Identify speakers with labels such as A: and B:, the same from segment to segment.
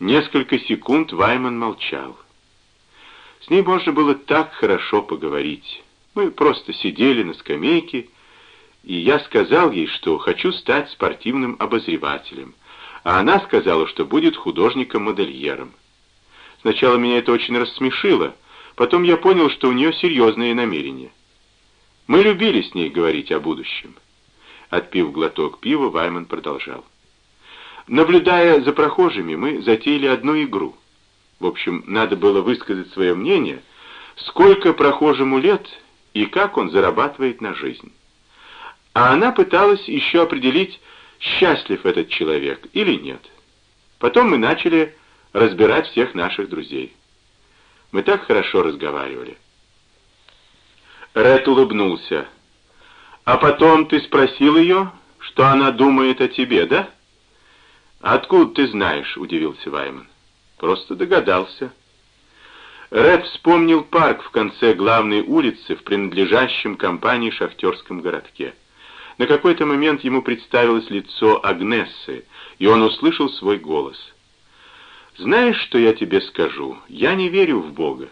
A: Несколько секунд Вайман молчал. С ней можно было так хорошо поговорить. Мы просто сидели на скамейке, и я сказал ей, что хочу стать спортивным обозревателем, а она сказала, что будет художником-модельером. Сначала меня это очень рассмешило, потом я понял, что у нее серьезные намерения. Мы любили с ней говорить о будущем. Отпив глоток пива, Вайман продолжал. Наблюдая за прохожими, мы затеяли одну игру. В общем, надо было высказать свое мнение, сколько прохожему лет и как он зарабатывает на жизнь. А она пыталась еще определить, счастлив этот человек или нет. Потом мы начали разбирать всех наших друзей. Мы так хорошо разговаривали. Ред улыбнулся. «А потом ты спросил ее, что она думает о тебе, да?» «Откуда ты знаешь?» — удивился Вайман. «Просто догадался». Ред вспомнил парк в конце главной улицы в принадлежащем компании шахтерском городке. На какой-то момент ему представилось лицо Агнессы, и он услышал свой голос. «Знаешь, что я тебе скажу? Я не верю в Бога».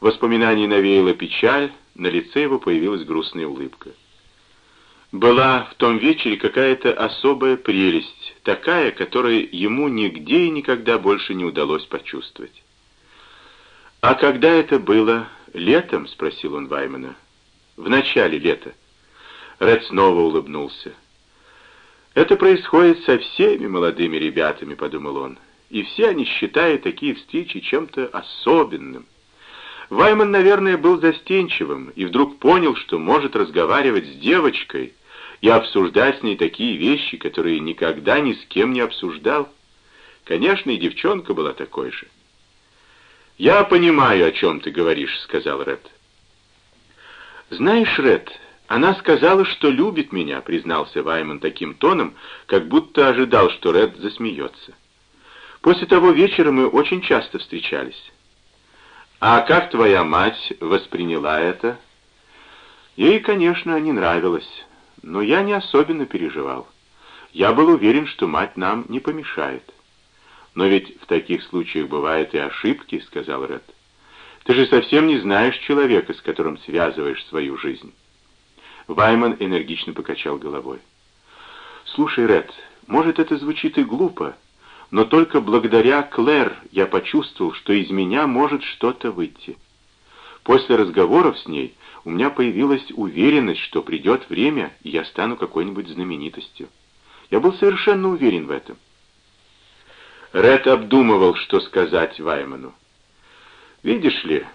A: Воспоминание навеяло печаль, на лице его появилась грустная улыбка. Была в том вечере какая-то особая прелесть, такая, которую ему нигде и никогда больше не удалось почувствовать. «А когда это было? Летом?» — спросил он Ваймана. «В начале лета». Ред снова улыбнулся. «Это происходит со всеми молодыми ребятами», — подумал он. «И все они считают такие встречи чем-то особенным». Вайман, наверное, был застенчивым и вдруг понял, что может разговаривать с девочкой, и обсуждать с ней такие вещи, которые никогда ни с кем не обсуждал. Конечно, и девчонка была такой же. «Я понимаю, о чем ты говоришь», — сказал Ред. «Знаешь, Ред, она сказала, что любит меня», — признался Вайман таким тоном, как будто ожидал, что Ред засмеется. «После того вечера мы очень часто встречались». «А как твоя мать восприняла это?» Ей, конечно, не нравилось но я не особенно переживал. Я был уверен, что мать нам не помешает. «Но ведь в таких случаях бывают и ошибки», — сказал Ред. «Ты же совсем не знаешь человека, с которым связываешь свою жизнь». Вайман энергично покачал головой. «Слушай, Ред, может, это звучит и глупо, но только благодаря Клэр я почувствовал, что из меня может что-то выйти. После разговоров с ней у меня появилась уверенность, что придет время, и я стану какой-нибудь знаменитостью. Я был совершенно уверен в этом. Ред обдумывал, что сказать Вайману. «Видишь ли,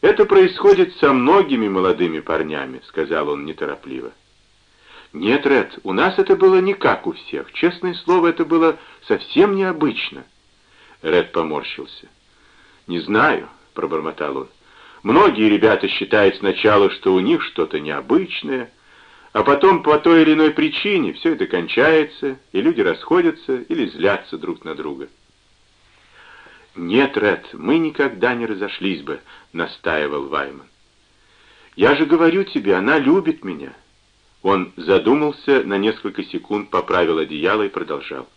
A: это происходит со многими молодыми парнями», — сказал он неторопливо. «Нет, Ред, у нас это было не как у всех. Честное слово, это было совсем необычно». Ред поморщился. «Не знаю», — пробормотал он. Многие ребята считают сначала, что у них что-то необычное, а потом по той или иной причине все это кончается, и люди расходятся или злятся друг на друга. «Нет, Ред, мы никогда не разошлись бы», — настаивал Вайман. «Я же говорю тебе, она любит меня». Он задумался, на несколько секунд поправил одеяло и продолжал.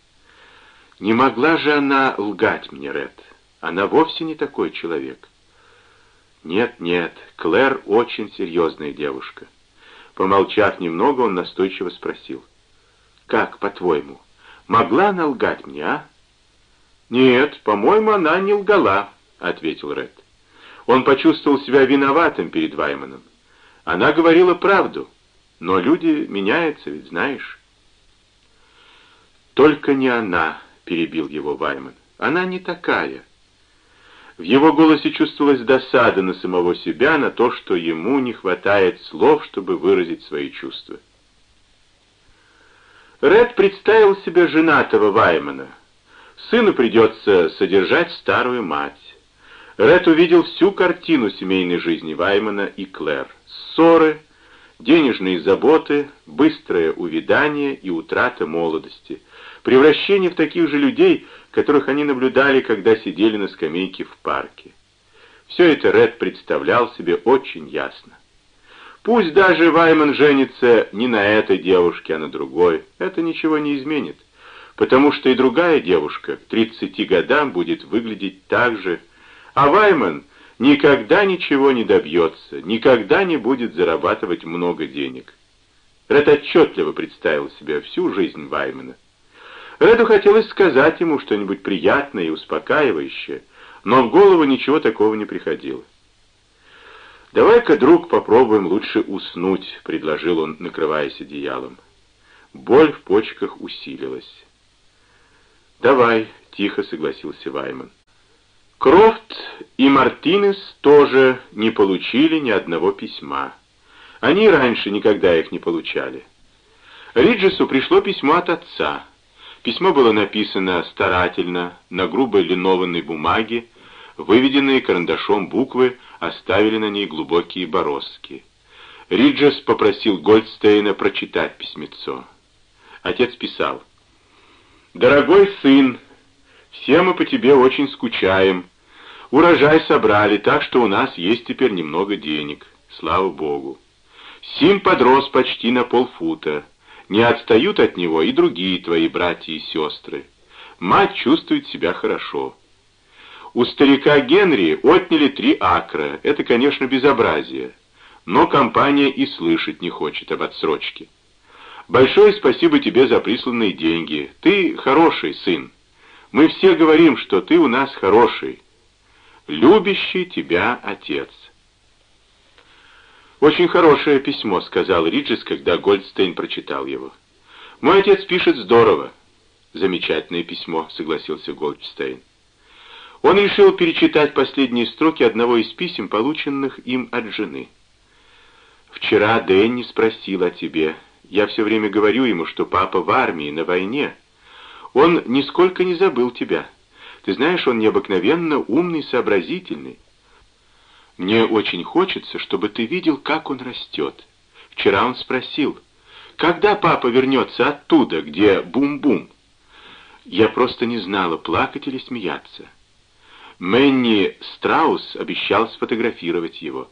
A: «Не могла же она лгать мне, Ред. Она вовсе не такой человек. «Нет, нет, Клэр очень серьезная девушка». Помолчав немного, он настойчиво спросил. «Как, по-твоему, могла она лгать мне, а?» «Нет, по-моему, она не лгала», — ответил Ред. Он почувствовал себя виноватым перед Вайманом. Она говорила правду, но люди меняются, ведь знаешь. «Только не она», — перебил его Вайман. «Она не такая». В его голосе чувствовалась досада на самого себя, на то, что ему не хватает слов, чтобы выразить свои чувства. Ред представил себе женатого Ваймана. Сыну придется содержать старую мать. Ред увидел всю картину семейной жизни Ваймана и Клэр. Ссоры, денежные заботы, быстрое увядание и утрата молодости, превращение в таких же людей, которых они наблюдали, когда сидели на скамейке в парке. Все это Ред представлял себе очень ясно. Пусть даже Вайман женится не на этой девушке, а на другой, это ничего не изменит. потому что и другая девушка к 30 годам будет выглядеть так же, а Вайман никогда ничего не добьется, никогда не будет зарабатывать много денег. Ред отчетливо представил себе всю жизнь Ваймана. Реду хотелось сказать ему что-нибудь приятное и успокаивающее, но в голову ничего такого не приходило. «Давай-ка, друг, попробуем лучше уснуть», — предложил он, накрываясь одеялом. Боль в почках усилилась. «Давай», — тихо согласился Вайман. Крофт и Мартинес тоже не получили ни одного письма. Они раньше никогда их не получали. Риджесу пришло письмо от отца. Письмо было написано старательно, на грубой линованной бумаге, выведенные карандашом буквы оставили на ней глубокие бороздки. Риджес попросил Гольдстейна прочитать письмецо. Отец писал, «Дорогой сын, все мы по тебе очень скучаем. Урожай собрали, так что у нас есть теперь немного денег. Слава Богу. Сим подрос почти на полфута. Не отстают от него и другие твои братья и сестры. Мать чувствует себя хорошо. У старика Генри отняли три акра. Это, конечно, безобразие. Но компания и слышать не хочет об отсрочке. Большое спасибо тебе за присланные деньги. Ты хороший сын. Мы все говорим, что ты у нас хороший. Любящий тебя отец. «Очень хорошее письмо», — сказал Риджис, когда Гольдстейн прочитал его. «Мой отец пишет здорово». «Замечательное письмо», — согласился Гольдстейн. Он решил перечитать последние строки одного из писем, полученных им от жены. «Вчера Дэнни спросил о тебе. Я все время говорю ему, что папа в армии, на войне. Он нисколько не забыл тебя. Ты знаешь, он необыкновенно умный, сообразительный. Мне очень хочется, чтобы ты видел, как он растет. Вчера он спросил, когда папа вернется оттуда, где бум-бум? Я просто не знала, плакать или смеяться. Мэнни Страус обещал сфотографировать его.